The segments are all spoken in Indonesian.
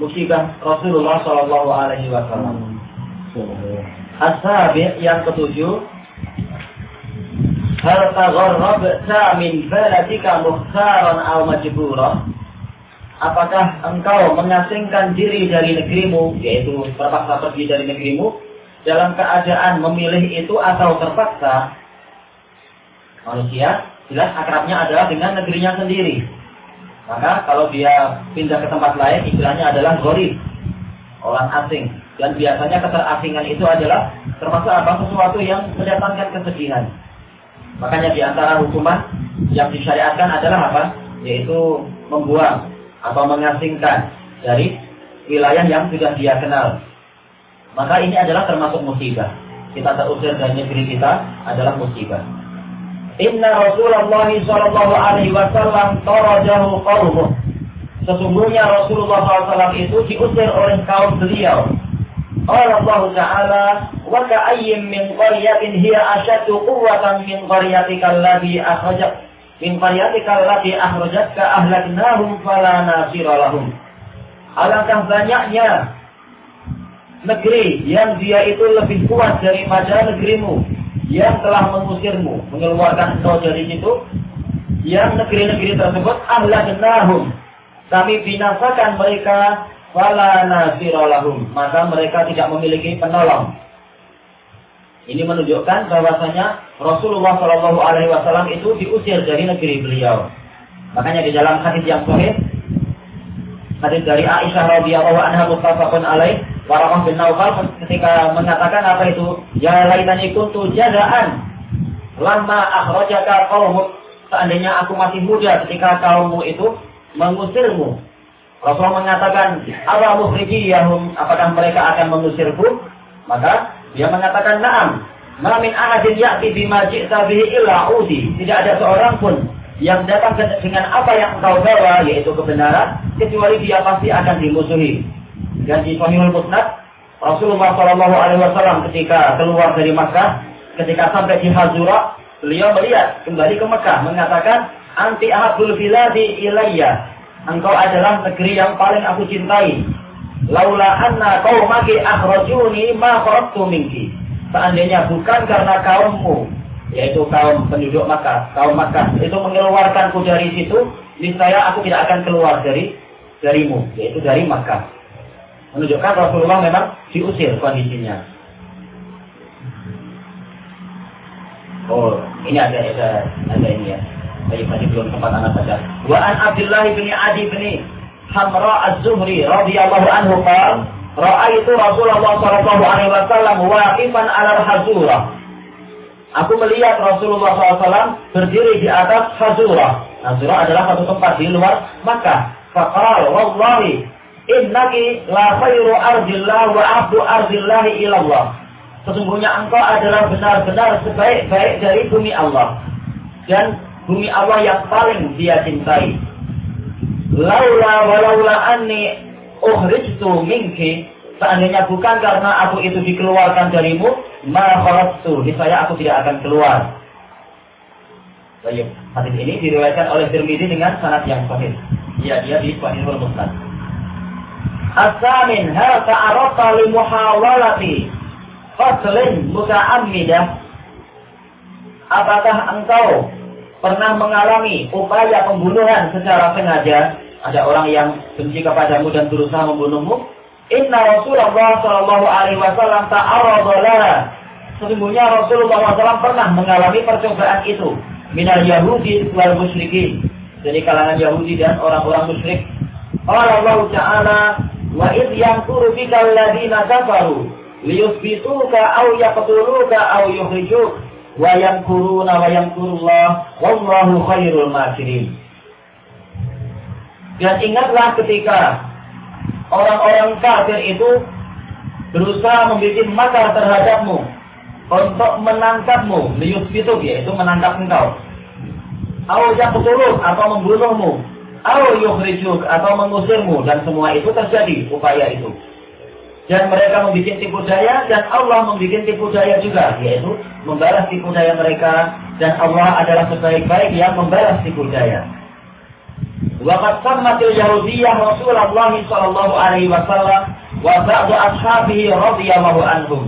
musibah Rasulullah Shallallahu Alaihi Wasallam. Ashabi yang ketujuh, hal tagharrabta min baladika mukhtaran aw majbura? Apakah engkau mengasingkan diri dari negerimu, yaitu terpaksa pergi dari negerimu, dalam keadaan memilih itu atau terpaksa? Manusia jelas akrabnya adalah dengan negerinya sendiri. Maka kalau dia pindah ke tempat lain, istilahnya adalah gorib, orang asing. Dan biasanya keterasingan itu adalah termasuk apa sesuatu yang mendatangkan kesedihan. Makanya di antara hukuman yang disyariatkan adalah apa? Yaitu membuang atau mengasingkan dari wilayah yang sudah dia kenal. Maka ini adalah termasuk musibah. Kita terusir dari negeri kita adalah musibah. Inna Rasulullah sallallahu alaihi wasallam tarajahu qaumuh. Sesungguhnya Rasulullah SAW itu diusir oleh kaum beliau. Allah Ta'ala wa ka'ayyin min qaryatin hiya ashaddu quwwatan min qaryatika allati akhrajak min qaryatika allati akhrajatka ahlaknahum fala nasira lahum. Alangkah banyaknya negeri yang dia itu lebih kuat daripada negerimu yang telah mengusirmu, mengeluarkan engkau dari situ, yang negeri-negeri tersebut ahlaknahum. Kami binasakan mereka wala nasiralahum. Maka mereka tidak memiliki penolong. Ini menunjukkan bahwasanya Rasulullah Shallallahu Alaihi Wasallam itu diusir dari negeri beliau. Makanya di dalam hadis yang sahih, hadis dari Aisyah radhiyallahu anha muttafaqun alaih, Waramah bin Naufal ketika mengatakan apa itu? Ya laitani kuntu jadaan lama akhrajaka qaumuk. Seandainya aku masih muda ketika kaummu itu mengusirmu. Rasulullah mengatakan, "Ala mukhrijiyahum?" Apakah mereka akan mengusirku? Maka dia mengatakan, "Na'am." Ma min ahadin ya'ti bima ji'ta bihi illa udi. Tidak ada seorang pun yang datang dengan apa yang engkau bawa yaitu kebenaran kecuali dia pasti akan dimusuhi. Dan di Sahihul Musnad, Rasulullah Shallallahu Alaihi Wasallam ketika keluar dari Makkah, ketika sampai di Hazura, beliau melihat kembali ke Makkah, mengatakan, Anti ahabul biladi ilayya. Engkau adalah negeri yang paling aku cintai. Laula anna maki akhrajuni ma kharajtu minki. Seandainya bukan karena kaummu, yaitu kaum penduduk Makkah, kaum Makkah itu mengeluarkanku dari situ, niscaya aku tidak akan keluar dari darimu, yaitu dari Makkah menunjukkan Rasulullah memang diusir kondisinya. Oh, ini ada ada ada ini ya. Baik, tadi belum sempat anak baca. Wa an Abdullah bin Adi bin Hamra Az-Zuhri radhiyallahu anhu qala Ra'aitu Rasulullah sallallahu alaihi wasallam waqifan 'ala hazura Aku melihat Rasulullah SAW berdiri di atas Hazura. Hazura adalah satu tempat di luar Makkah. Faqal wallahi Innaki la khairu ardillah wa abdu ardillahi ilallah. Sesungguhnya engkau adalah benar-benar sebaik-baik dari bumi Allah. Dan bumi Allah yang paling dia cintai. Laula walaula anni uhrijtu minki. Seandainya bukan karena aku itu dikeluarkan darimu, ma kharajtu. Niscaya aku tidak akan keluar. Baik, hadis ini diriwayatkan oleh Tirmidzi dengan sanad yang sahih. Ya, dia di Sahihul Musnad. Asamin hal ta'arata li muhawalati faslin muta'ammidah Apakah engkau pernah mengalami upaya pembunuhan secara sengaja? Ada orang yang benci kepadamu dan berusaha membunuhmu? Inna Rasulullah Shallallahu Alaihi Wasallam ta'aradalah. Sesungguhnya Rasulullah SAW pernah mengalami percobaan itu. Minal Yahudi wal musyrikin. Dari kalangan Yahudi dan orang-orang musyrik. Allah Ta'ala Wa id yamkuru bika alladziina kafaru liyuthbituka aw yaqtuluka aw yukhrijuk wa yamkuruna wa yamkurullah wallahu khairul makirin. Dan ingatlah ketika orang-orang kafir itu berusaha membuat makar terhadapmu untuk menangkapmu, itu yaitu menangkap engkau. Au yaqtuluk atau membunuhmu, au yukhrijuk atau mengusirmu dan semua itu terjadi upaya itu. Dan mereka membuat tipu daya dan Allah membuat tipu daya juga yaitu membalas tipu daya mereka dan Allah adalah sebaik-baik yang membalas tipu daya. Waqad sammatil Yahudiyah Rasulullah sallallahu alaihi wasallam wa ba'du ashabihi radhiyallahu anhum.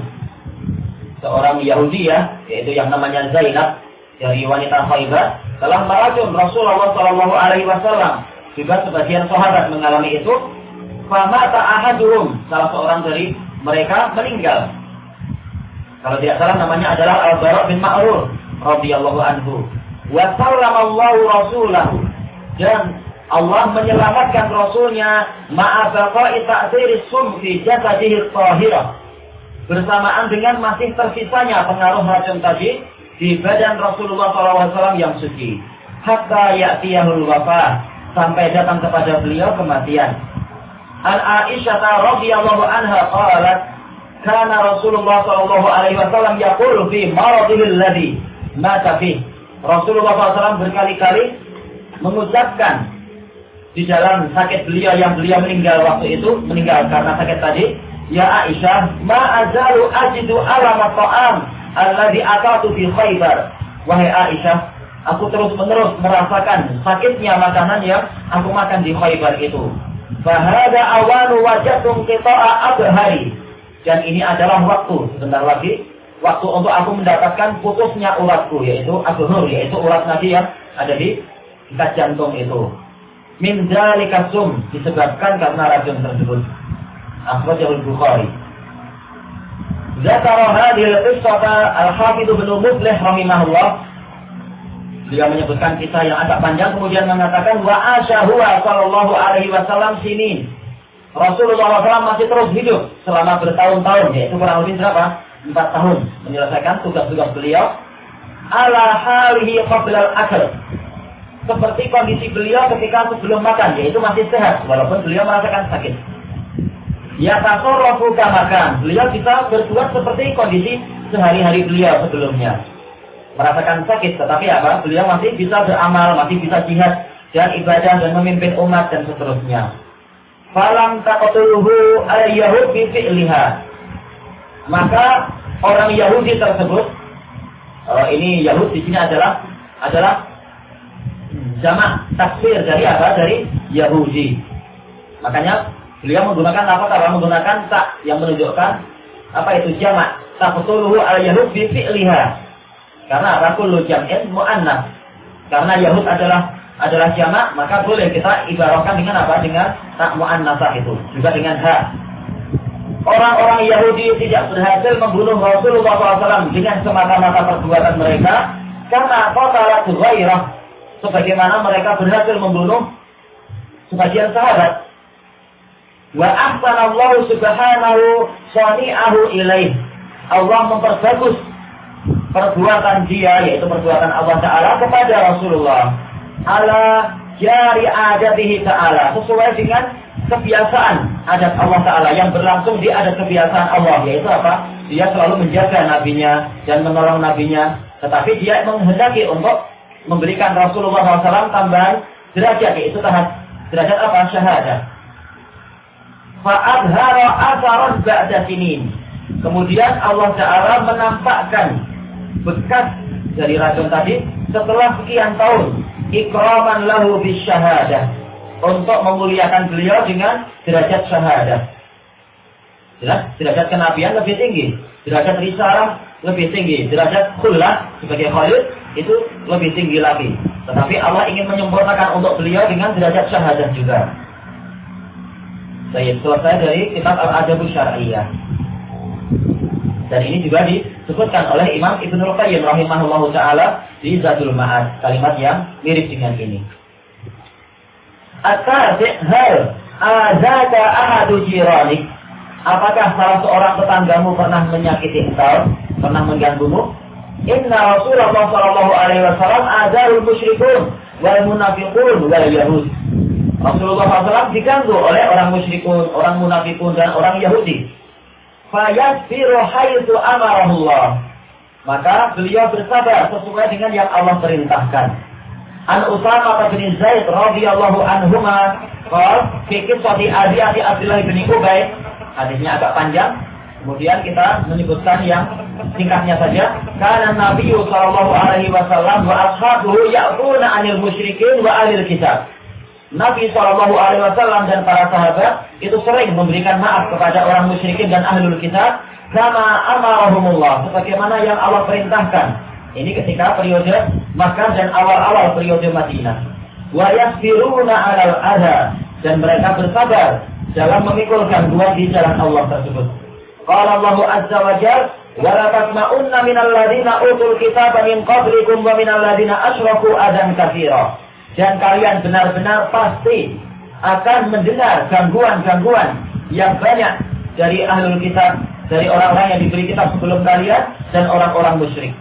Seorang Yahudi ya, yaitu yang namanya Zainab dari wanita Khaybar telah meracun Rasulullah sallallahu alaihi wasallam. Juga sebagian sahabat mengalami itu. Famata ahaduhum, salah seorang dari mereka meninggal. Kalau tidak salah namanya adalah Al-Bara bin Ma'rur radhiyallahu anhu. Wa rasulahu dan Allah menyelamatkan Rasulnya ma'afaqa'i ta'thiri sum fi tahirah. Bersamaan dengan masih tersisanya pengaruh racun tadi di badan Rasulullah SAW yang suci. Hatta ya'tiyahul wafah. Sampai datang kepada beliau kematian. An Aisyah radhiyallahu anha qalat kana Rasulullah sallallahu alaihi wasallam yaqulu fi maradhihi alladhi mata fi. Rasulullah SAW berkali-kali mengucapkan di dalam sakit beliau yang beliau meninggal waktu itu, meninggal karena sakit tadi, Ya Aisyah, ma azalu ajidu alamat ta'am alladhi atatu fi khaybar. Wahai Aisyah, aku terus-menerus merasakan sakitnya makanan yang aku makan di khaybar itu. Fahada awanu wajatum qita'a abhari. Dan ini adalah waktu, sebentar lagi, waktu untuk aku mendapatkan putusnya uratku, yaitu abhur, yaitu urat nadi yang ada di dekat jantung itu min dzalika sum disebabkan karena racun tersebut. Akhrajahu Bukhari. Zakara hadhil qissata Al-Hafidz bin Muflih rahimahullah. Dia menyebutkan kisah yang agak panjang kemudian mengatakan wa asyahuwa sallallahu alaihi wasallam sinin. Rasulullah SAW masih terus hidup selama bertahun-tahun, yaitu kurang lebih berapa? Empat tahun menyelesaikan tugas-tugas beliau. Ala halihi qabla al-akal seperti kondisi beliau ketika sebelum makan, yaitu masih sehat, walaupun beliau merasakan sakit. Ya tasarrafu makan. Beliau bisa berbuat seperti kondisi sehari-hari beliau sebelumnya. Merasakan sakit, tetapi apa? Beliau masih bisa beramal, masih bisa jihad dan ibadah dan memimpin umat dan seterusnya. Falam taqtuluhu al-yahud bi fi'liha. Maka orang Yahudi tersebut, oh ini Yahud di sini adalah adalah jamak takfir dari apa? Dari Yahudi. Makanya beliau menggunakan apa? Kalau menggunakan tak yang menunjukkan apa itu jamak. Taqtuluhu al Yahud bi fi'liha. Karena rakul jam'in mu'annas. Karena Yahud adalah adalah jamak, maka boleh kita ibaratkan dengan apa? Dengan tak mu'annasah itu. Juga dengan ha. Orang-orang Yahudi tidak berhasil membunuh Rasulullah SAW dengan semata-mata perbuatan mereka karena qatalat ghairah sebagaimana mereka berhasil membunuh sebagian sahabat. Wa ahsanallahu subhanahu sani'ahu ilaih. Allah memperbagus perbuatan dia yaitu perbuatan Allah Taala kepada Rasulullah. Ala jari adatihi Taala. Sesuai dengan kebiasaan adat Allah Taala. Yang berlangsung di adat kebiasaan Allah. Yaitu apa? Dia selalu menjaga nabinya dan menolong nabinya, tetapi dia menghendaki untuk memberikan Rasulullah SAW tambahan derajat yaitu tahap derajat apa? Syahadah. Fa'adhara asaran ba'da sinin. Kemudian Allah Ta'ala menampakkan bekas dari racun tadi setelah sekian tahun ikraman lahu syahadah untuk memuliakan beliau dengan derajat syahadah. Jelas, derajat kenabian lebih tinggi, derajat risalah lebih tinggi, derajat khullah sebagai khalid itu lebih tinggi lagi. Tetapi Allah ingin menyempurnakan untuk beliau dengan derajat syahadah juga. Saya selesai dari kitab Al-Adabus Syar'iyah. Dan ini juga disebutkan oleh Imam Ibnu Qayyim rahimahullahu taala di Zadul Ma'ad, kalimat yang mirip dengan ini. At-tasi' hal azaka ahadu jiranik Apakah salah seorang tetanggamu pernah menyakiti engkau, pernah mengganggumu? Inna Rasulullah sallallahu alaihi wasallam adarul musyrikun wal munafiqun wal yahud. Rasulullah SAW diganggu oleh orang musyrikun, orang munafikun dan orang Yahudi. fayasbiru haitsu amarahullah. Maka beliau bersabar sesuai dengan yang Allah perintahkan. An Usama bin Zaid radhiyallahu anhuma qol fi qissati Abi Abi Abdullah bin Ubay hadisnya agak panjang kemudian kita menyebutkan yang singkatnya saja karena Nabi sallallahu alaihi wasallam wa ashabuhu ya'tuna 'anil musyrikin wa ahli kitab Nabi Shallallahu Alaihi Wasallam dan para sahabat itu sering memberikan maaf kepada orang musyrikin dan ahlul kitab sama amarahumullah sebagaimana yang Allah perintahkan. Ini ketika periode Makkah dan awal-awal periode Madinah. Wa yasbiruna 'alal adha dan mereka bersabar dalam memikulkan dua di jalan Allah tersebut. Qala Allah Azza wa Jalla wa la tasma'unna minal utul kitaba min qablikum wa minal ladina asyraku adan dan kalian benar-benar pasti akan mendengar gangguan-gangguan yang banyak dari ahlul kitab, dari orang-orang yang diberi kitab sebelum kalian dan orang-orang musyrik.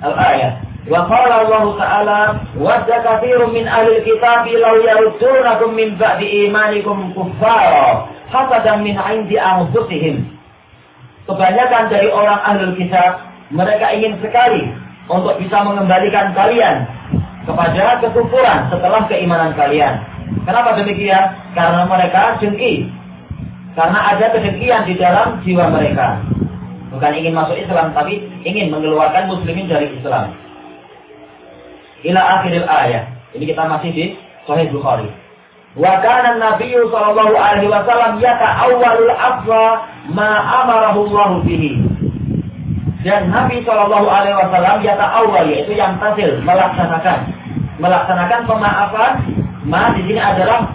Al-ayat. Wa qala Allah Ta'ala wadda katsirun min ahli kitab law yaruddunakum min ba'di imanikum kuffara hasadan min 'indi anfusihim. Kebanyakan dari orang ahlul kitab mereka ingin sekali untuk bisa mengembalikan kalian kepada kekufuran setelah keimanan kalian. Kenapa demikian? Karena mereka jengki. Karena ada kedengkian di dalam jiwa mereka. Bukan ingin masuk Islam, tapi ingin mengeluarkan muslimin dari Islam. Ila akhiril ayat. Ini kita masih di Sahih Bukhari. Wa kana Nabi sallallahu alaihi wasallam yata'awwalul afwa ma amarahu Allah bihi. Dan Nabi Shallallahu Alaihi Wasallam yata'awwal yaitu yang tasil melaksanakan melaksanakan pemaafan ma di sini adalah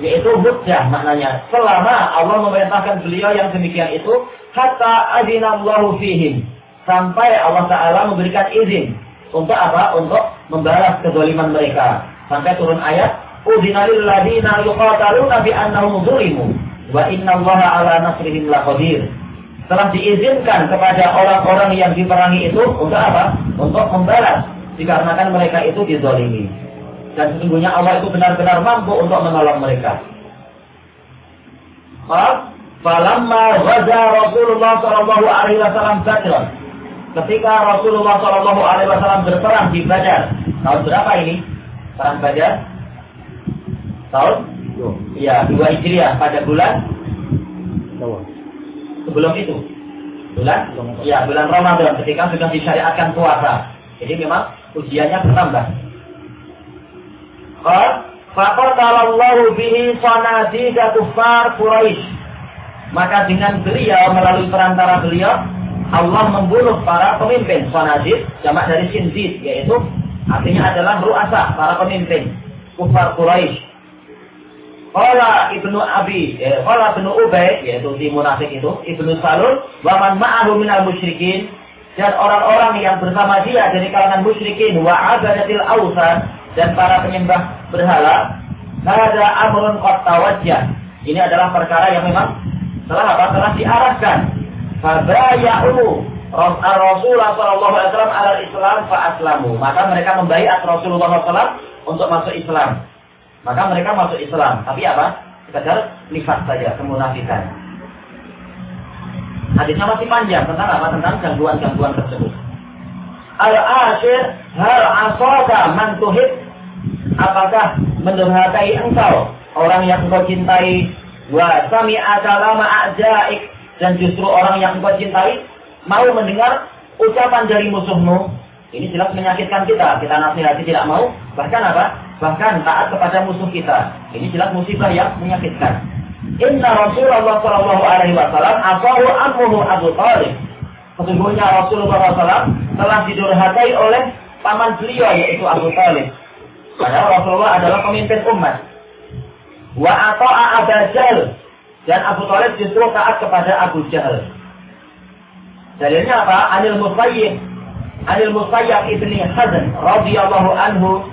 yaitu hujjah maknanya. Selama Allah memerintahkan beliau yang demikian itu hatta adinallahu fihim. Sampai Allah taala memberikan izin untuk apa? Untuk membalas kezaliman mereka. Sampai turun ayat udinalil ladina yuqataluna bi annahum zulimu wa innallaha ala nasrihim laqadir. Telah diizinkan kepada orang-orang yang diperangi itu untuk apa? Untuk membalas dikarenakan mereka itu dizolimi. Dan sesungguhnya Allah itu benar-benar mampu untuk menolong mereka. Falamma wajah Rasulullah Shallallahu Alaihi Wasallam Badr. Ketika Rasulullah Shallallahu Alaihi Wasallam berperang di Badar, tahun berapa ini? Perang Badar? Tahun? Iya, dua Hijriah pada bulan sebelum itu. Bulan? Ya, bulan Ramadan ketika sudah disyariatkan puasa. Jadi memang ujiannya bertambah. Faqatalallahu bihi sanadida kufar Quraisy. Maka dengan beliau melalui perantara beliau Allah membunuh para pemimpin sanadid jamak dari sinzid yaitu artinya adalah ruasa para pemimpin kufar Quraisy. Qala Ibnu Abi, eh, Qala Ibnu Ubay yaitu di munafik itu, Ibnu Salul wa man ma'ahu minal musyrikin dan orang-orang yang bersama dia dari kalangan musyrikin wa abadatil ausan dan para penyembah berhala ada amrun qad tawajjah. Ini adalah perkara yang memang telah apa? Telah diarahkan. Fabaya'u Rasulullah sallallahu alaihi wasallam ala Islam fa aslamu maka mereka membaiat Rasulullah SAW untuk masuk Islam. Maka mereka masuk Islam. Tapi apa? Sekedar nifat saja kemunafikan Hadisnya masih panjang tentang apa? Tentang gangguan-gangguan tersebut. Al-asyir hal asaka man tuhib. Apakah mendurhakai engkau orang yang engkau cintai? Wa sami'a kalama ajaik. Dan justru orang yang engkau cintai mau mendengar ucapan dari musuhmu. Ini jelas menyakitkan kita. Kita nasihati tidak mau. Bahkan apa? Bahkan taat kepada musuh kita. Ini jelas musibah yang menyakitkan Inna Rasulullah Shallallahu Alaihi Wasallam asahu amruhu Abu Talib. Sesungguhnya Rasulullah SAW telah didurhakai oleh paman beliau yaitu Abu Talib. Padahal Rasulullah adalah pemimpin umat. Wa ata'a Abu Jahal dan Abu Talib justru taat kepada Abu Jahal. Dalilnya apa? Anil Musayyib Anil Musayyib ibni Hazan radhiyallahu anhu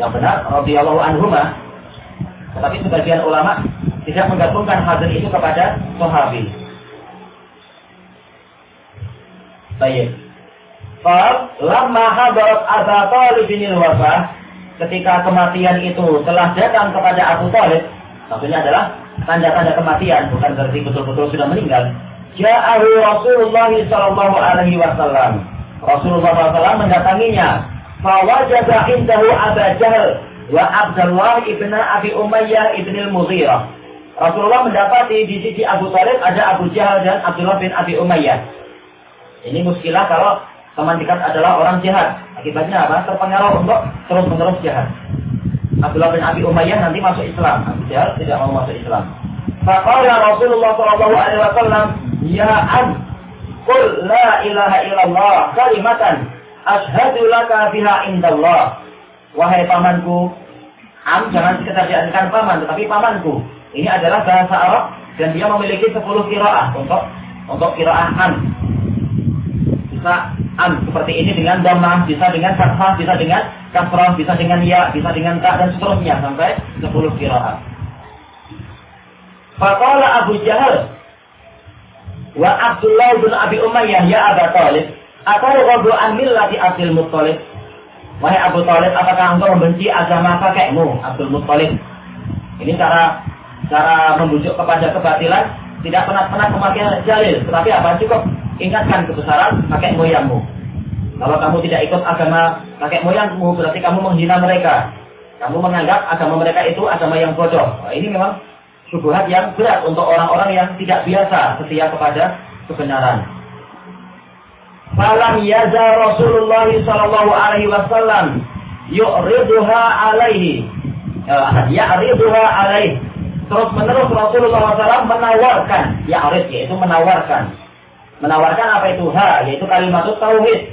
yang benar radhiyallahu anhuma tetapi sebagian ulama tidak menggabungkan hadis itu kepada sahabi. Baik. Qal lamma hadarat Abu Talib bin wafah ketika kematian itu telah datang kepada Abu Talib, maksudnya adalah tanda-tanda kematian, bukan berarti betul-betul sudah meninggal. Ja'ahu Rasulullah sallallahu alaihi wasallam. Rasulullah SAW mendatanginya. Fawajada indahu Abu Jahal wa Abdullah ibn Abi Umayyah ibn al-Mughirah. Rasulullah mendapati di sisi Abu Talib ada Abu Jahal dan Abdullah bin Abi Umayyah. Ini muskilah kalau teman dekat adalah orang jahat. Akibatnya apa? Terpengaruh untuk terus-menerus jahat. Abdullah bin Abi Umayyah nanti masuk Islam. Abu Jahal tidak mau masuk Islam. Faqala Rasulullah sallallahu alaihi wasallam, "Ya am, qul la ilaha illallah kalimatan ashhadu laka indallah." Wahai pamanku, am jangan sekedar diartikan paman, tetapi pamanku. Ini adalah bahasa Arab dan dia memiliki 10 qiraah untuk untuk qiraah am. Bisa am seperti ini dengan dhammah, bisa dengan fathah, bisa dengan kasrah, bisa dengan ya, bisa dengan ta dan seterusnya sampai 10 qiraah. Faqala Abu Jahal wa Abdullah bin Abi Umayyah ya Abu Talib, atarghadu an millati Abdul Muttalib? Wahai Abu Talib, apakah engkau membenci agama kakekmu, Abdul Muttalib? Ini cara cara membujuk kepada kebatilan tidak pernah pernah pemakaian jalil, tetapi apa cukup ingatkan kebesaran kakek moyangmu. Kalau kamu tidak ikut agama kakek moyangmu, berarti kamu menghina mereka. Kamu menganggap agama mereka itu agama yang bodoh. Nah, ini memang syubhat yang berat untuk orang-orang yang tidak biasa setia kepada kebenaran. Falam yaza Rasulullah sallallahu alaihi wasallam yu'riduha alaihi. Ya, ya'riduha alaihi. Terus menerus Rasulullah SAW menawarkan, ya'rid yaitu menawarkan. Menawarkan apa itu ha, yaitu kalimat tauhid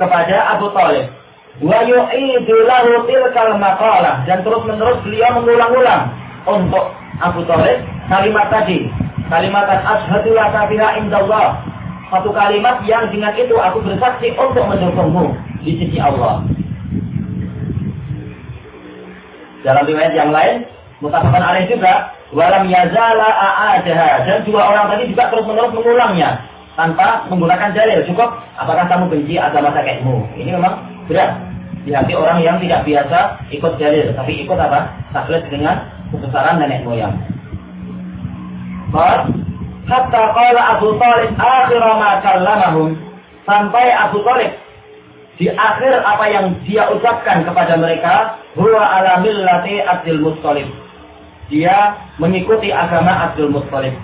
kepada Abu Talib. Wa yu'idu lahu tilkal maqalah dan terus menerus beliau mengulang-ulang untuk Abu Talib kalimat tadi. Kalimat asyhadu la ilaha indallah. Satu kalimat yang dengan itu aku bersaksi untuk mendukungmu di sisi Allah. Dalam riwayat yang lain, mutafakkan alaih juga, walam yazala a'adaha. Dan dua orang tadi juga terus menerus mengulangnya tanpa menggunakan dalil. Cukup, apakah kamu benci agama kakekmu? Ini memang berat di hati orang yang tidak biasa ikut dalil, tapi ikut apa? Taklid dengan kebesaran nenek moyang. Qal hatta qala Abu Talib akhir ma kallamahum sampai Abu Talib di akhir apa yang dia ucapkan kepada mereka huwa ala millati Abdul Muttalib. Dia mengikuti agama Abdul Muttalib.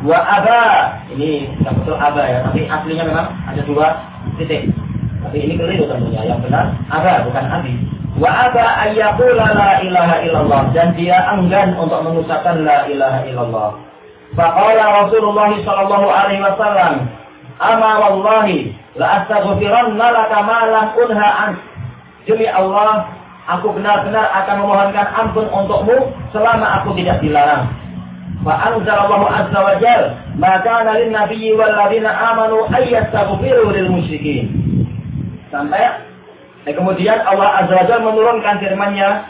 Wa aba ini tidak betul aba ya, tapi aslinya memang ada dua titik. Tapi ini keliru tentunya. Yang benar aba bukan abi. Wa aba ayyaqula la ilaha illallah dan dia enggan untuk mengucapkan la ilaha illallah. Faqala Rasulullah sallallahu alaihi wasallam, "Ama wallahi la astaghfiranna laka ma lam unha an." Demi Allah, aku benar-benar akan memohonkan ampun untukmu selama aku tidak dilarang. Fa anzalallahu azza wa jalla, "Ma kana lin nabiyyi wal ladzina amanu ay yastaghfiru lil musyrikin." Sampai dan kemudian Allah Azza wa Jalla menurunkan firman-Nya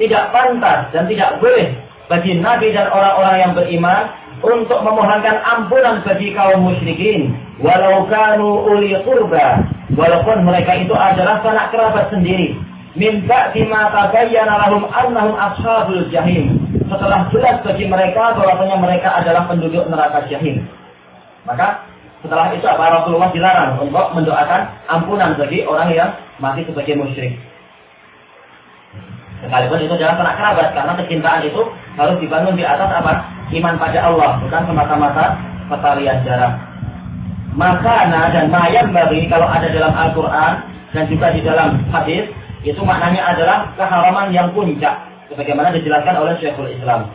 tidak pantas dan tidak boleh bagi nabi dan orang-orang yang beriman untuk memohonkan ampunan bagi kaum musyrikin. Walau kanu uli qurba walaupun mereka itu adalah sanak kerabat sendiri. Min ba'di ma tabayyana lahum annahum ashabul jahim. Setelah jelas bagi mereka bahwasanya mereka adalah penduduk neraka jahim. Maka setelah itu apa Rasulullah dilarang untuk mendoakan ampunan bagi orang yang mati sebagai musyrik. Sekalipun itu adalah sanak kerabat karena kecintaan itu harus dibangun di atas apa? Iman pada Allah, bukan semata-mata pertalian darah. Maka nah dan mayam bagi kalau ada dalam Al-Quran dan juga di dalam hadis itu maknanya adalah keharaman yang puncak sebagaimana dijelaskan oleh Syekhul Islam.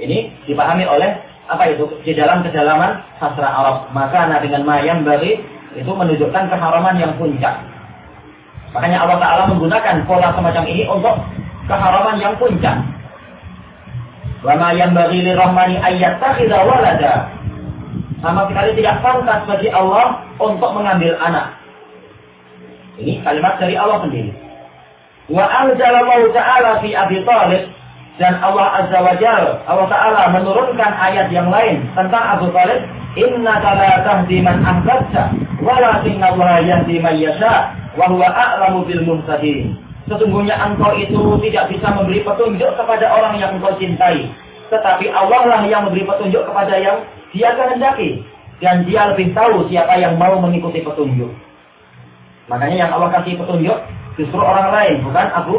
Ini dipahami oleh apa itu di dalam kedalaman sastra Arab. Maka nah dengan mayam bagi itu menunjukkan keharaman yang puncak. Makanya Allah Taala menggunakan pola semacam ini untuk keharaman yang puncak. Wa mayam bagi rahmani ayat takhidha walada. Sama sekali tidak pantas bagi Allah untuk mengambil anak. Ini kalimat dari Allah sendiri. Wa anzalallahu ta'ala fi Abi Talib dan Allah Azza wa Jal, Allah Ta'ala menurunkan ayat yang lain tentang Abu Talib. Inna la tahdi man ahbabta, walakinna Allah yahdi man yasha, wa huwa a'lamu bil muhtadin. Sesungguhnya engkau itu tidak bisa memberi petunjuk kepada orang yang engkau cintai. tetapi Allah lah yang memberi petunjuk kepada yang dia kehendaki dan dia lebih tahu siapa yang mau mengikuti petunjuk. Makanya yang Allah kasih petunjuk justru orang lain, bukan Abu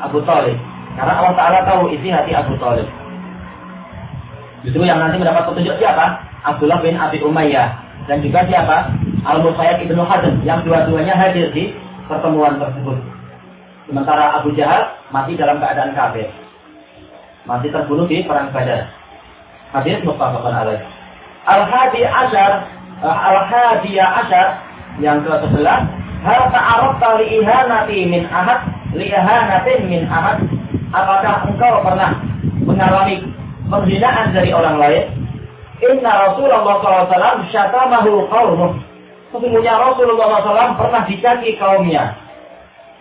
Abu Talib. Karena Allah Taala tahu isi hati Abu Talib. Justru yang nanti mendapat petunjuk siapa? Abdullah bin Abi Umayyah dan juga siapa? Al-Musayyab ibnu Hazm yang dua-duanya hadir di pertemuan tersebut. Sementara Abu Jahal masih dalam keadaan kafir. Masih terbunuh di perang Badar. Hadis muttafaqun alaih. Al-Hadi Ashar, eh, Al-Hadi Ashar yang ke-11, hal ta'arafta li ihanati min ahad, li ihanatin min ahad. Apakah engkau pernah mengalami penghinaan dari orang lain? Inna Rasulullah SAW syatamahu qawmuh. Sesungguhnya Rasulullah SAW pernah dicaci kaumnya.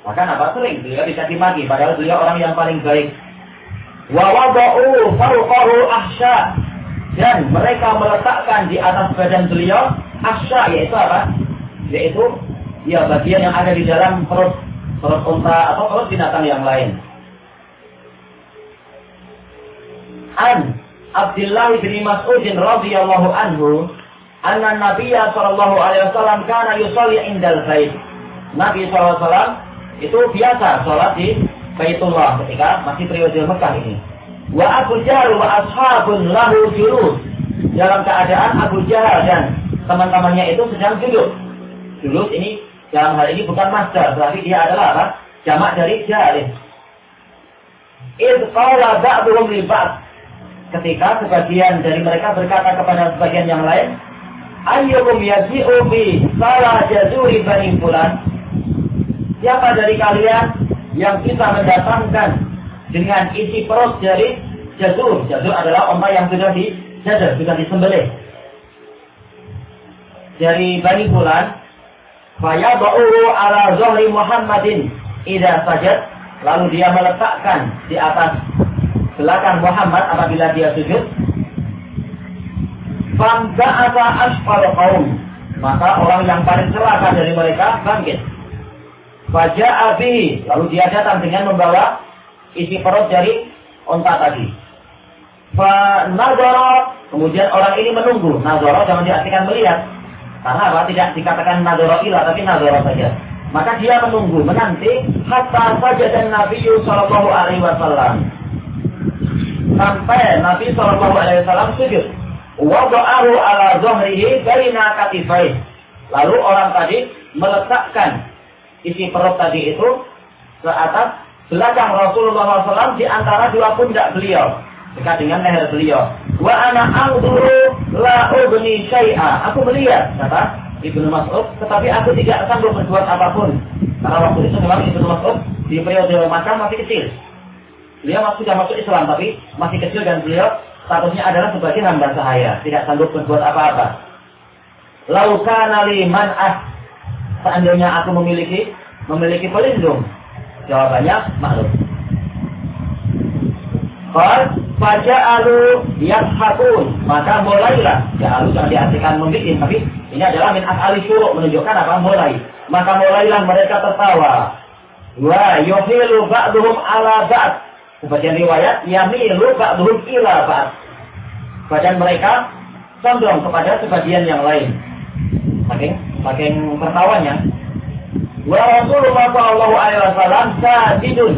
Bahkan apa sering beliau dicaci maki, padahal beliau orang yang paling baik. Wa wada'u fawqahu ahsya. Dan mereka meletakkan di atas badan beliau ahsya, yaitu apa? Yaitu ya bagian yang ada di dalam perut perut unta atau perut binatang yang lain. An Abdullah bin Mas'ud radhiyallahu anhu anna Nabiya sallallahu alaihi wasallam kana yusalli indal bait. Nabi sallallahu itu biasa sholat di Baitullah ketika masih periode Mekah ini. Wa Abu Jahal wa ashabun lahu julus. Dalam keadaan Abu Jahal dan teman-temannya itu sedang duduk. Julus ini dalam hal ini bukan master, berarti dia adalah apa? Jamak dari jahil. Idh qala ba'duhum li Ketika sebagian dari mereka berkata kepada sebagian yang lain, Ayyukum yaji'u bi salah jazuri bani fulan. Siapa dari kalian yang bisa mendatangkan dengan isi perut dari jazur. Jazur adalah onta yang sudah dijazur, sudah disembelih. Dari Bani Fulan, Faya ba'uru ala zohri Muhammadin Ida sajad Lalu dia meletakkan di atas belakang Muhammad apabila dia sujud. Famda'ata asfal kaum. Maka orang yang paling celaka dari mereka bangkit. Faja'a bihi. Lalu dia datang dengan membawa isi perut dari onta tadi. Fa nadara. Kemudian orang ini menunggu. Nadara jangan diartikan melihat. Karena apa? Tidak dikatakan nadara ila, tapi nadara saja. Maka dia menunggu, menanti hatta saja dan Nabi Shallallahu Alaihi Wasallam sampai Nabi Shallallahu Alaihi Wasallam sujud. Wada'ahu ala zohrihi baina katifai. Lalu orang tadi meletakkan isi perut tadi itu ke atas belakang Rasulullah SAW di antara dua pundak beliau dekat dengan leher beliau. Wa ana anzuru la ubni syai'a. Aku melihat kata Ibnu Mas'ud, tetapi aku tidak sanggup berbuat apa pun. Karena waktu itu memang Ibnu Mas'ud di periode Makkah masih kecil. Beliau masih sudah masuk Islam tapi masih kecil dan beliau statusnya adalah sebagai hamba sahaya, tidak sanggup berbuat apa-apa. Laukana liman seandainya aku memiliki memiliki pelindung? Jawabannya makhluk. Qal faja'alu yadhakun. Maka mulailah. Ja'alu jangan diartikan membikin. Tapi ini adalah min asali syuruk. Menunjukkan apa? Mulai. Maka mulailah mereka tertawa. Wa yuhilu ba'duhum ala ba'd. Sebagian riwayat. Yamilu ba'duhum ila ba'd. Badan mereka condong kepada sebagian yang lain. Saking, saking tertawanya. Wa Rasulullah Shallallahu Alaihi Wasallam sajidun.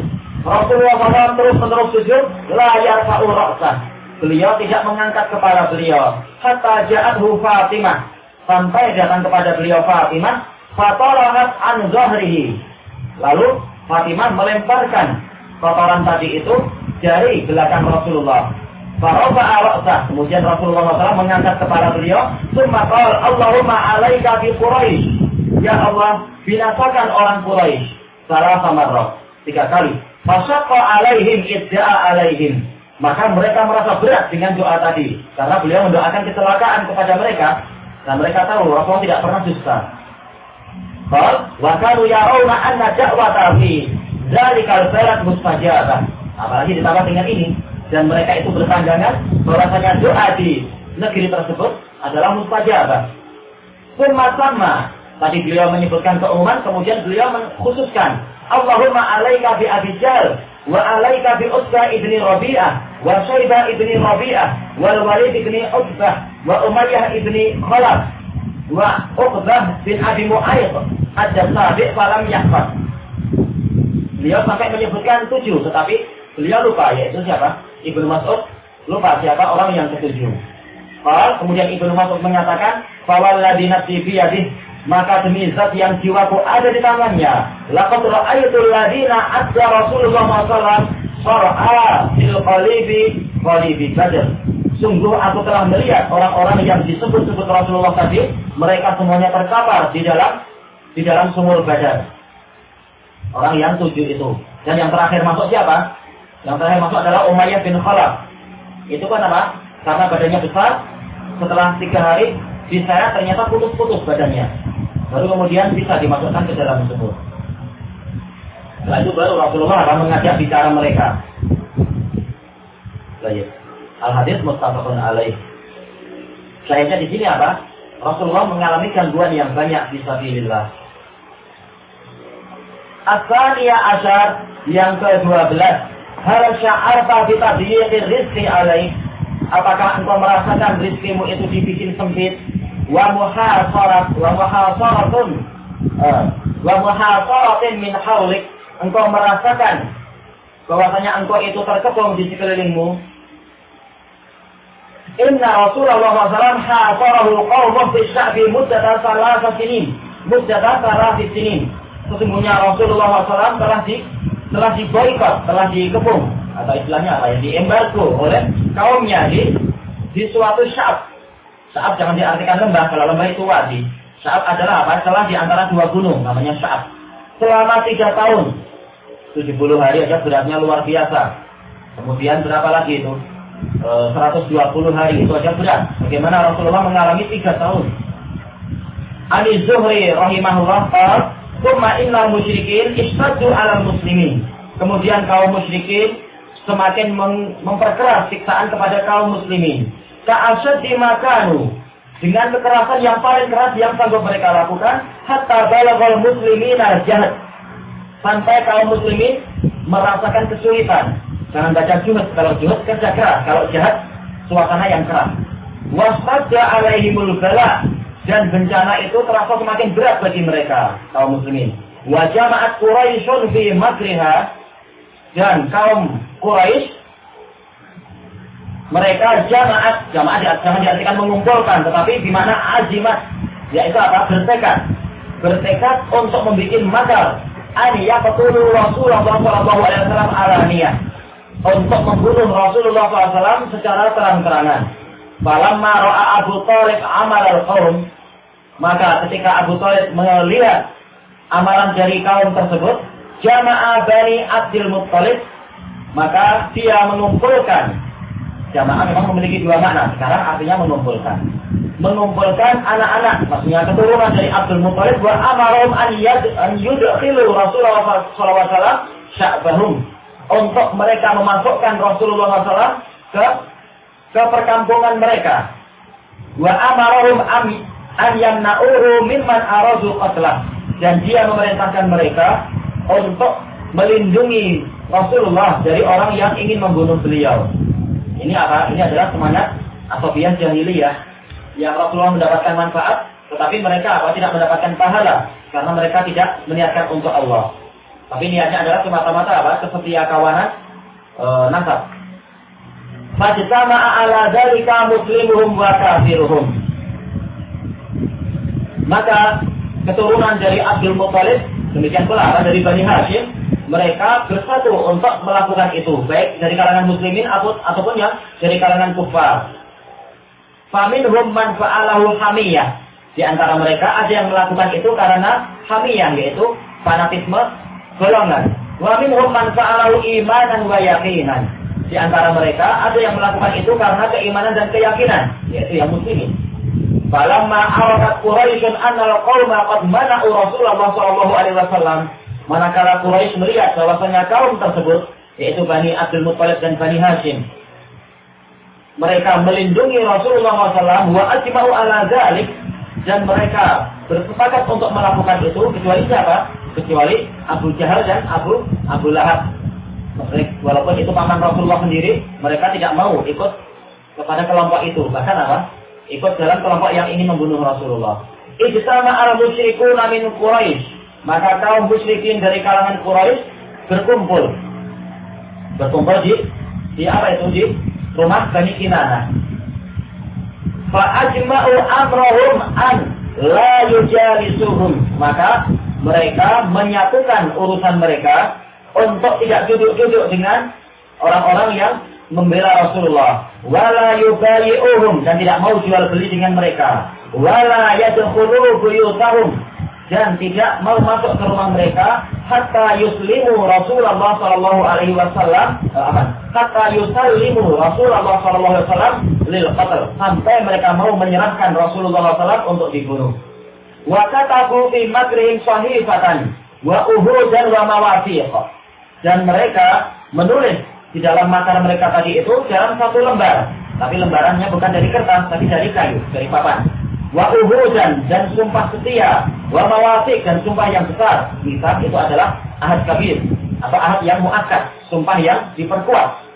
Rasulullah SAW terus menerus sujud, layar yarfa'u ra'sah. Beliau tidak mengangkat kepala beliau. Hatta ja'adhu Fatimah. Sampai datang kepada beliau Fatimah. Fatolahat an zahrihi. Lalu Fatimah melemparkan kotoran tadi itu dari belakang Rasulullah. Farofa ra'sah. Kemudian Rasulullah SAW mengangkat kepala beliau. Summa Allahumma alaika bi Quraisy. Ya Allah, binasakan orang Quraisy. Salah roh. Tiga kali. Fasaqqa alaihim idda'a alaihim. Maka mereka merasa berat dengan doa tadi. Karena beliau mendoakan kecelakaan kepada mereka. Dan mereka tahu Rasulullah tidak pernah dusta. Qal wa kanu yarawna anna da'wata fi dzalikal balad mustajabah. Apalagi ditambah dengan ini dan mereka itu berpandangan bahwasanya doa di negeri tersebut adalah mustajabah. Summa sama Tadi beliau menyebutkan keumuman, kemudian beliau mengkhususkan Allahumma alaika bi Abi wa alaika bi Utbah ibni Rabi'ah, wa Syaibah ibni Rabi'ah, wal Walid ibni Utbah, wa Umayyah ibni Khalaf, wa Uqbah bin Abi Mu'ayyid, ada sabi falam yahfad. Beliau sampai menyebutkan tujuh, tetapi beliau lupa, yaitu siapa? Ibnu Mas'ud lupa siapa orang yang ketujuh. Kalau kemudian Ibnu Mas'ud menyatakan, "Fawalladzi nafsi biyadih maka demi zat yang jiwaku ada di tangannya. Laqad ra'aytul ladina adda Rasulullah SAW sar'a fil qalibi qalibi badr. Sungguh aku telah melihat orang-orang yang disebut-sebut Rasulullah tadi, mereka semuanya terkapar di dalam di dalam sumur badar. Orang yang tujuh itu. Dan yang terakhir masuk siapa? Yang terakhir masuk adalah Umayyah bin Khalaf. Itu kan apa? Karena badannya besar, setelah tiga hari diseret ternyata putus-putus badannya. Baru kemudian bisa dimasukkan ke dalam sumur. Setelah itu baru Rasulullah akan mengajak bicara mereka. Baik. Al-hadis mustafakun alaih. Sayangnya di sini apa? Rasulullah mengalami gangguan yang banyak di sabilillah. Asaniya Ashar yang ke-12. Hal sya'arta bitadyiqir rizki alaih. Apakah engkau merasakan rizkimu itu dibikin sempit? Wa muhasarat wa muhasaratun uh, wa muhasaratin min haulik. Engkau merasakan bahwasanya engkau itu terkepung di sekelilingmu. Inna Rasulullah SAW hasarahu qawmuh fi sya'bi muddata salasa sinin. Muddata salasa sinin sesungguhnya Rasulullah SAW telah di telah diboikot, telah dikepung atau istilahnya apa ya, diembargo oleh kaumnya di di suatu saat. Saat jangan diartikan lembah, kalau lembah itu wadi. Saat adalah apa? Telah di antara dua gunung, namanya saat. Selama tiga tahun, 70 hari aja beratnya luar biasa. Kemudian berapa lagi itu? E, 120 hari itu aja berat. Bagaimana Rasulullah mengalami tiga tahun? Ani Zuhri rahimahullah Kuma innal musyrikin istadu ala muslimin. Kemudian kaum musyrikin semakin memperkeras siksaan kepada kaum muslimin. Ka'asad dimakanu. Dengan kekerasan yang paling keras yang sanggup mereka lakukan. Hatta balagal muslimin jahat. Sampai kaum muslimin merasakan kesulitan. Jangan baca juhud. Kalau juhud kerja keras. Kalau jahat suasana yang keras. Waspada alaihimul bala dan bencana itu terasa semakin berat bagi mereka kaum muslimin. Wa jama'at Quraisyun fi makriha dan kaum Quraisy mereka jamaat jamaat jangan diartikan mengumpulkan tetapi di mana azimat yaitu apa bertekad bertekad untuk membuat makar ani ya betul Rasulullah Shallallahu Alaihi Wasallam alaniyah untuk membunuh Rasulullah SAW secara terang-terangan. Falamma ra'a Abu Thalib amal al-qaum maka ketika Abu Thalib melihat amalan dari kaum tersebut, jamaah Bani Abdul Muttalib, maka dia mengumpulkan jamaah memang memiliki dua makna. Sekarang artinya mengumpulkan. Mengumpulkan anak-anak, maksudnya keturunan dari Abdul Muttalib wa amarum an yad an yudkhilu Rasulullah SAW sya'bahum untuk mereka memasukkan Rasulullah SAW ke ke perkampungan mereka. Wa amarum am an yamna'uhu mimman aradu qatlah dan dia memerintahkan mereka untuk melindungi Rasulullah dari orang yang ingin membunuh beliau. Ini apa? Ini adalah semangat asobiah jahiliyah yang Rasulullah mendapatkan manfaat, tetapi mereka apa? Tidak mendapatkan pahala karena mereka tidak meniatkan untuk Allah. Tapi niatnya adalah semata-mata apa? Kesetia kawanan e, nasab. Fajtama'a ala dzalika muslimuhum wa kafiruhum maka keturunan dari Abdul Muthalib, demikian pula dari Bani Hashim, mereka bersatu untuk melakukan itu, baik dari kalangan muslimin ataupun yang dari kalangan kufar. Faminhum man fa'alahu hamiyah. Di antara mereka ada yang melakukan itu karena hamiyah, yaitu fanatisme golongan. Wa minhum man fa'alahu imanan wa yaqinan. Di antara mereka ada yang melakukan itu karena keimanan dan keyakinan, yaitu yang muslimin. Falamma arakat Quraisyun annal qauma qad mana'u Rasulullah sallallahu alaihi wasallam. Manakala Quraisy melihat bahwasanya kaum tersebut yaitu Bani Abdul Muttalib dan Bani Hashim mereka melindungi Rasulullah SAW wa ajma'u ala dzalik dan mereka bersepakat untuk melakukan itu kecuali siapa? Kecuali Abu Jahal dan Abu Abu Lahab. Walaupun itu paman Rasulullah sendiri, mereka tidak mau ikut kepada kelompok itu. Bahkan apa? Ikut dalam kelompok yang ingin membunuh Rasulullah. Ijtama al-musyrikun min Quraisy. Maka kaum musyrikin dari kalangan Quraisy berkumpul. Berkumpul di di apa itu di rumah Bani Kinanah. Fa'ajma'u amrahum an la yujalisuhum. Maka mereka menyatukan urusan mereka untuk tidak duduk-duduk dengan orang-orang yang membela Rasulullah. Wala yubayi'uhum dan tidak mau jual beli dengan mereka. Wala yadkhulu buyutahum dan tidak mau masuk ke rumah mereka hatta yuslimu Rasulullah sallallahu alaihi wasallam eh, hatta yusallimu Rasulullah sallallahu alaihi wasallam lil qatl sampai mereka mau menyerahkan Rasulullah SAW untuk dibunuh. Wa katabu fi makrihim sahifatan wa uhudan wa mawafiq. Dan mereka menulis di dalam makar mereka tadi itu dalam satu lembar. Tapi lembarannya bukan dari kertas, tapi dari kayu, dari papan wa uhudan dan sumpah setia, wa mawasik dan sumpah yang besar. Misal itu adalah ahad kabir atau ahad yang muakkad, sumpah yang diperkuat.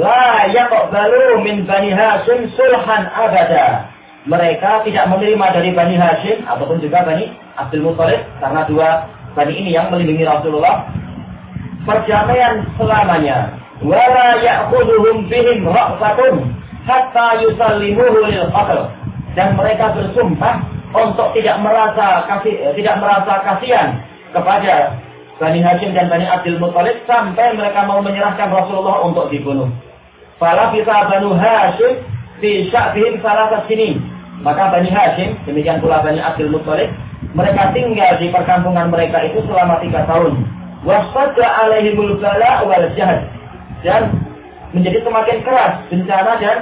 La yaqbalu min Bani Hashim sulhan abada. Mereka tidak menerima dari Bani Hashim ataupun juga Bani Abdul Muthalib karena dua Bani ini yang melindungi Rasulullah perdamaian selamanya. Wala ya'khuduhum bihim ra'fatun hatta yusallimuhu lil dan mereka bersumpah untuk tidak merasa kasih eh, tidak merasa kasihan kepada Bani Hashim dan Bani Abdul Muthalib sampai mereka mau menyerahkan Rasulullah untuk dibunuh. Fala bisa Bani Hashim fi sya'bihim salah sini. Maka Bani Hashim, demikian pula Bani Abdul Muthalib, mereka tinggal di perkampungan mereka itu selama tiga tahun. Waspada alaihimul bala wal jahad. Dan menjadi semakin keras bencana dan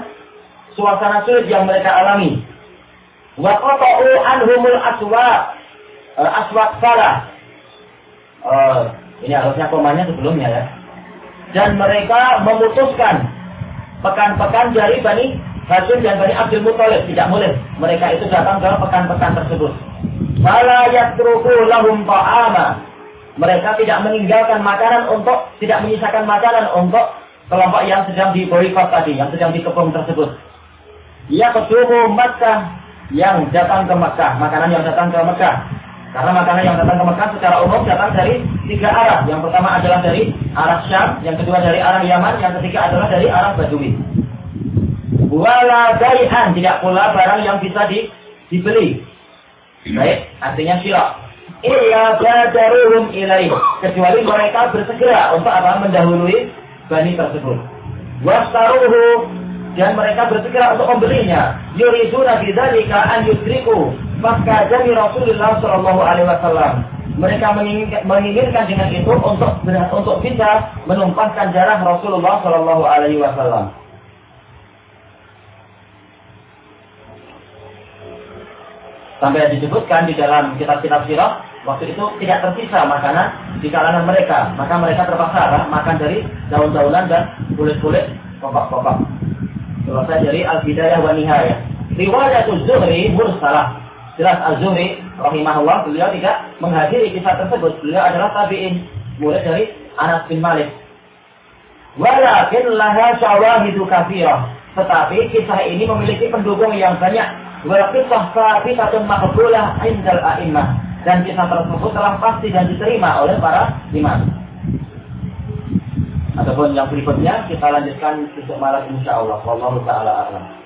suasana sulit yang mereka alami. Wa qata'u anhumul aswa aswaq salah. Uh, ini harusnya komanya sebelumnya ya. Dan mereka memutuskan pekan-pekan dari Bani Hashim dan Bani Abdul Muthalib tidak boleh mereka itu datang ke pekan-pekan tersebut. Fala yatruku lahum ta'ama. Mereka tidak meninggalkan makanan untuk tidak menyisakan makanan untuk kelompok yang sedang di boykot tadi, yang sedang dikepung tersebut. Ya ketumu Makkah yang datang ke Mekah, makanan yang datang ke Mekah. Karena makanan yang datang ke Mekah secara umum datang dari tiga arah. Yang pertama adalah dari arah Syam, yang kedua dari arah Yaman, yang ketiga adalah dari arah Badui. Wala daihan, tidak pula barang yang bisa di, dibeli. Baik, artinya syirah. Illa badaruhum ilaih. Kecuali mereka bersegera untuk apa? Mendahului bani tersebut. Wastaruhu dan mereka bersegera untuk membelinya. Yuriduna bidzalika an yudriku maka jadi Rasulullah Shallallahu alaihi wasallam. Mereka menginginkan, menginginkan dengan itu untuk untuk bisa menumpahkan darah Rasulullah Shallallahu alaihi wasallam. Sampai disebutkan di dalam kitab-kitab sirah waktu itu tidak tersisa makanan di kalangan mereka, maka mereka terpaksa makan dari daun-daunan dan kulit-kulit pokok-pokok. Selesai dari Al-Bidayah wa Nihayah. Riwayatul Zuhri mursalah. Jelas Az-Zuhri rahimahullah beliau tidak menghadiri kisah tersebut. Beliau adalah tabi'in. Mulai dari Anas bin Malik. Walakin laha syawahidu kafirah. Tetapi kisah ini memiliki pendukung yang banyak. Wal kisah sabitatun makbulah indal a'immah. Dan kisah tersebut telah pasti dan diterima oleh para imam. Ataupun yang berikutnya kita lanjutkan besok malam insya Allah. Wallahu taala a'lam.